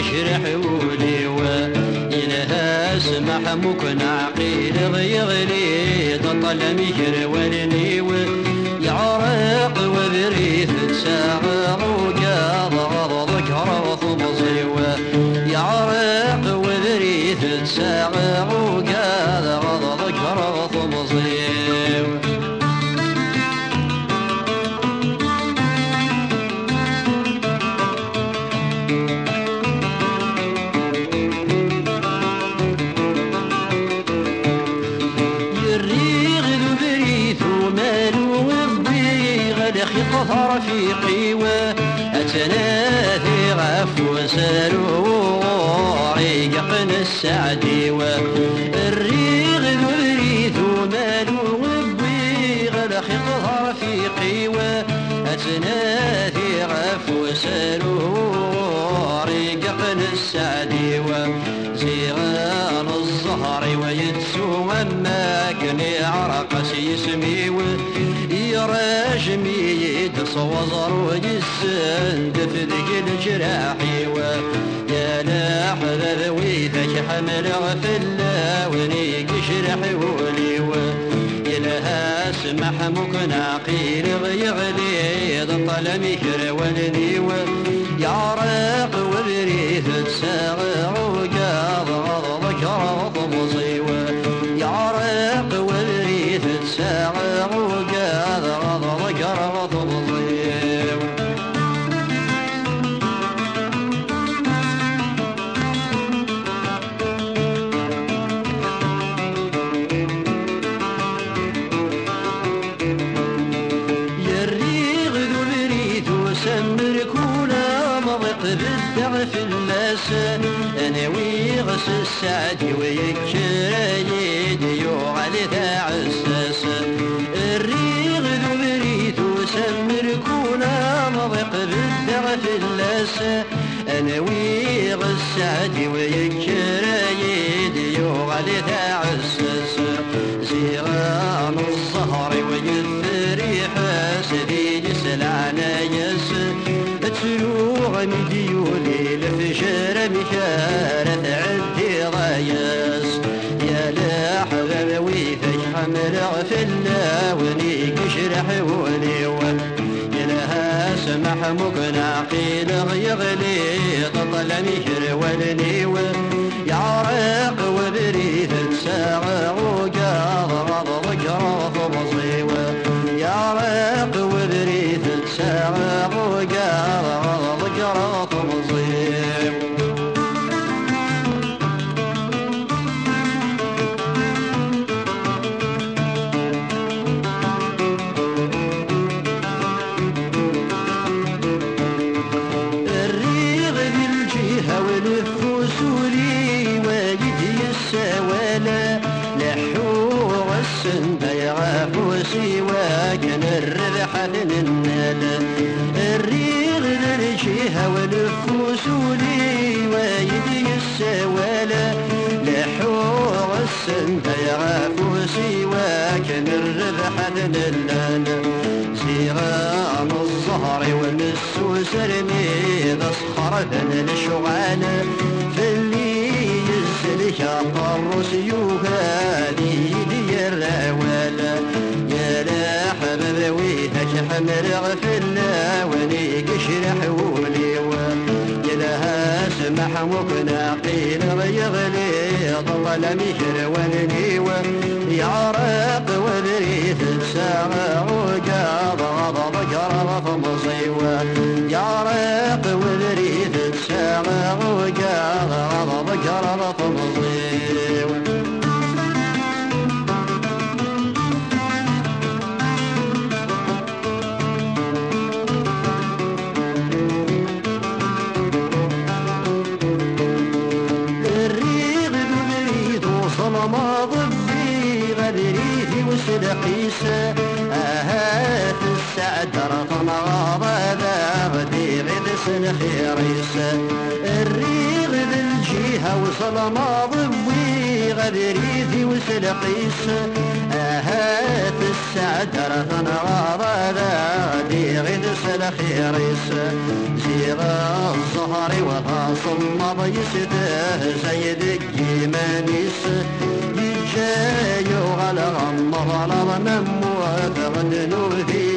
وني قشر حولي وإلها سمح مكن عقيل غيغلي تطل مكر ولني يعرق وبريث ساغر السعدي والريغ ذبريث ومالو وضيغ لخيط رفيقي وأتناثي غف وسارو عيقن السعدي وزيغان الزهر ويدسو وما كني عرق يسمي يراجمي يدس وزر ويسند في ذيك الجراحي يا لاحظ ويدك حمل غفلا ونيك شرحي ولي إلها سمح مكنا قيل غيغلي ضطل مكر ولني يعرق وبريث بالدعف اللسان أنا ويغس السعد ويكشر يدي على ذا عساس الريغ ذو بريث وسمر كولا مضق بالدعف اللسان أنا ويغس السعد ويكشر تسلوغ من ديولي لفشر مكارة عدي ضايس يا حباب ويفك حمل غفلا ونيك شرح ولي يا لها سمح مقنع قيل يغلي تطل مكر ولني يعرق وبريث سواك الربح للنال الريغ بالجهة والفسولي واجدي السوالة لحو السند يغاف سواك الربح للنال زيغان الزهر والنس سرمي ذا الشغال. في اللي يسلك الطرس مقنا قيل يغلي ضل مهر ولني يعرق وبريث الساعة وصل ما ضبي غدريثي وسلقيسة آهات السعد رطن غاضة غدي غد سنخيريسة الريغ بالجهة وصل ما ضبي غدريثي وسلقيسة هات السعد رثن غاضا دي غدس الخير زيغ الزهر وفاصل مضى يسده سيد الجيمانيس يجاي وغلغ مغلظ نموت غدنو فيه